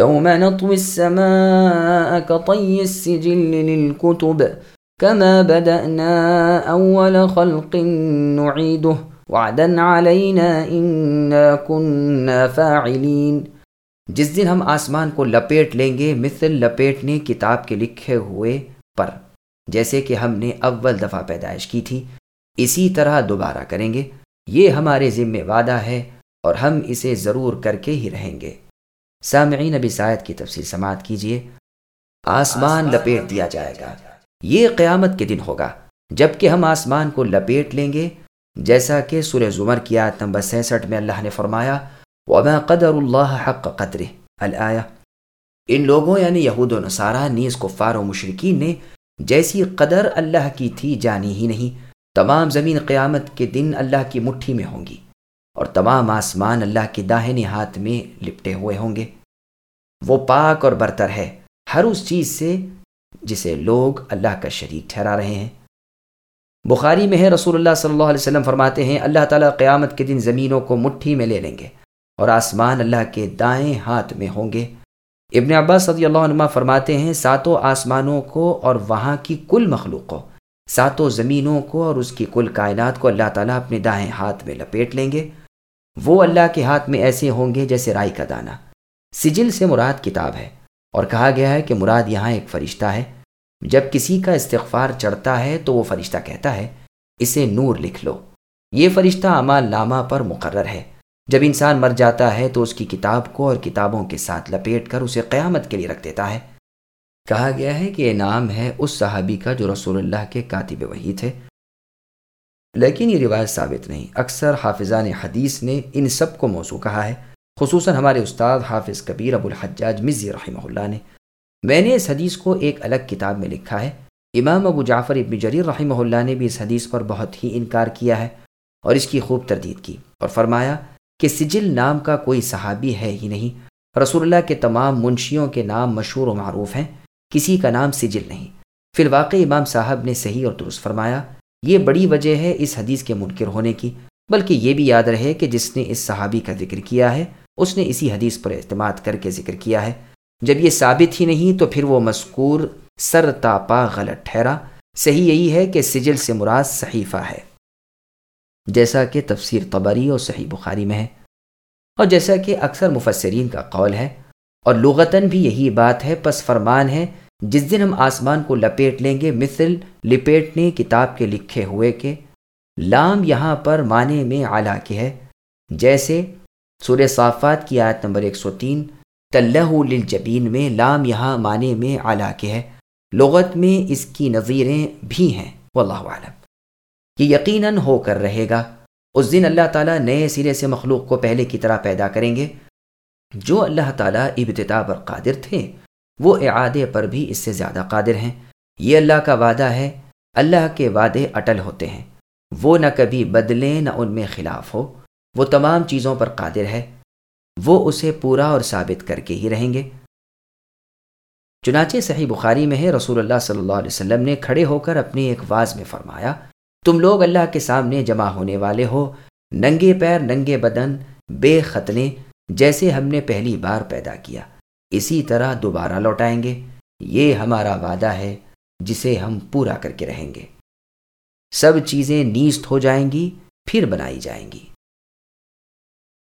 يوم نطوي السماء كطي السجل للكتب كما بدأنا أول خلق نعيده. وعدا علينا إنا كنا فاعلين. جس دن ہم آسمان کو لپیٹ لیں گے، مثل لپیٹنے کتاب کے لکھے ہوئے پر، جیسے کہ ہم نے اول دفعہ پیدائش کی تھی، اسی طرح دوبارہ کریں گے۔ یہ ہمارے ذمہ وعدہ ہے اور ہم اسے ضرور کر کے ہی رہیں گے۔ سامعین نبی سائد کی تفصیل سماعت کیجیے آسمان لپیٹ دیا جائے گا۔ یہ قیامت کے دن ہوگا جبکہ ہم آسمان کو لپیٹ لیں گے۔ جیسا کہ سورہ زمر کی آیت نمبر سینسٹھ میں اللہ نے فرمایا وما قدر اللہ حق قدر الآیہ۔ ان لوگوں یعنی یہود و نصارہ نیز کفار و مشرقین نے جیسی قدر اللہ کی تھی جانی ہی نہیں۔ تمام زمین قیامت کے دن اللہ کی مٹھی میں ہوں گی۔ اور تمام آسمان اللہ کے داہنے ہاتھ میں لپٹے ہوئے ہوں گے۔ وہ پاک اور برتر ہے، ہر اس چیز سے جسے لوگ اللہ کا شریک ٹھہرا رہے ہیں۔ بخاری میں ہے، رسول اللہ صلی اللہ علیہ وسلم فرماتے ہیں، اللہ تعالیٰ قیامت کے دن زمینوں کو مٹھی میں لے لیں گے اور آسمان اللہ کے دائیں ہاتھ میں ہوں گے۔ ابن عباس صدی اللہ عنہ فرماتے ہیں، ساتوں آسمانوں کو اور وہاں کی کل مخلوق کو، ساتوں زمینوں کو اور اس کی کل کائنات کو اللہ تعالیٰ اپنے دائیں ہاتھ میں لپیٹ لیں گے۔ وہ اللہ کے ہاتھ میں ایسے ہوں گے جیسے رائی کا دانہ سجل سے مراد کتاب ہے اور کہا گیا ہے کہ مراد یہاں ایک فرشتہ ہے۔ جب کسی کا استغفار چڑھتا ہے تو وہ فرشتہ کہتا ہے، اسے نور لکھ لو۔ یہ فرشتہ امال نامہ پر مقرر ہے۔ جب انسان مر جاتا ہے تو اس کی کتاب کو اور کتابوں کے ساتھ لپیٹ کر اسے قیامت کے لیے رکھ دیتا ہے۔ کہا گیا ہے کہ یہ نام ہے اس صحابی کا جو رسول اللہ کے کاتب وحی تھے۔ لیکن یہ روایت ثابت نہیں۔ اکثر حافظان حدیث نے ان سب کو موضوع کہا ہے، خصوصاً ہمارے استاد حافظ کبیر ابو الحجاج مزی رحمہ اللہ نے۔ میں نے اس حدیث کو ایک الگ کتاب میں لکھا ہے۔ امام ابو جعفر ابن جریر رحمہ اللہ نے بھی اس حدیث پر بہت ہی انکار کیا ہے اور اس کی خوب تردید کی اور فرمایا کہ سجل نام کا کوئی صحابی ہے ہی نہیں۔ رسول اللہ کے تمام منشیوں کے نام مشہور و معروف ہیں، کسی کا نام سجل نہیں۔ پھر واقع امام صاحب نے صحیح اور درست فرمایا یہ بڑی وجہ ہے اس حدیث کے منکر ہونے کی، بلکہ یہ بھی یاد رہے کہ جس نے اس صحابی کا ذکر کیا ہے، اس نے اسی حدیث پر اعتماد کر کے ذکر کیا ہے۔ جب یہ ثابت ہی نہیں تو پھر وہ مذکور سر تاپا غلط ٹھہرا۔ صحیح یہی ہے کہ سجل سے مراد صحیفہ ہے۔ جیسا کہ تفسیر قبری اور صحیح بخاری میں ہے۔ اور جیسا کہ اکثر مفسرین کا قول ہے۔ اور لغتاً بھی یہی بات ہے، پس فرمان ہے جس دن ہم آسمان کو لپیٹ لیں گے، مثل لپیٹنے کتاب کے لکھے ہوئے کے۔ لام یہاں پر معنی میں اعلیٰ کے ہے۔ جیسے سورہ صافات کی آیت نمبر 103 تلہ للجبین میں لام یہاں معنی میں اعلیٰ کے ہے۔ لغت میں اس کی نظیریں بھی ہیں۔ واللہ عالم یہ یقیناً ہو کر رہے گا۔ اس دن اللہ تعالیٰ نئے سرے سے مخلوق کو پہلے کی طرح پیدا کریں گے۔ جو اللہ تعالیٰ ابتدا پر قادر تھے۔ وہ اعادے پر بھی اس سے زیادہ قادر ہیں۔ یہ اللہ کا وعدہ ہے، اللہ کے وعدے اٹل ہوتے ہیں۔ وہ نہ کبھی بدلیں نہ ان میں خلاف ہو۔ وہ تمام چیزوں پر قادر ہے۔ وہ اسے پورا اور ثابت کر کے ہی رہیں گے۔ چنانچہ صحیح بخاری میں ہے، رسول اللہ صلی اللہ علیہ وسلم نے کھڑے ہو کر اپنی ایک واز میں فرمایا، تم لوگ اللہ کے سامنے جمع ہونے والے ہو، ننگے پیر، ننگے بدن، بے ختنے جیسے ہم نے پہلی بار پیدا کیا۔ اسی طرح دوبارہ لوٹائیں گے۔ یہ ہمارا وعدہ ہے جسے ہم پورا کر کے رہیں گے۔ سب چیزیں نیست ہو جائیں گی، پھر بنائی جائیں گی۔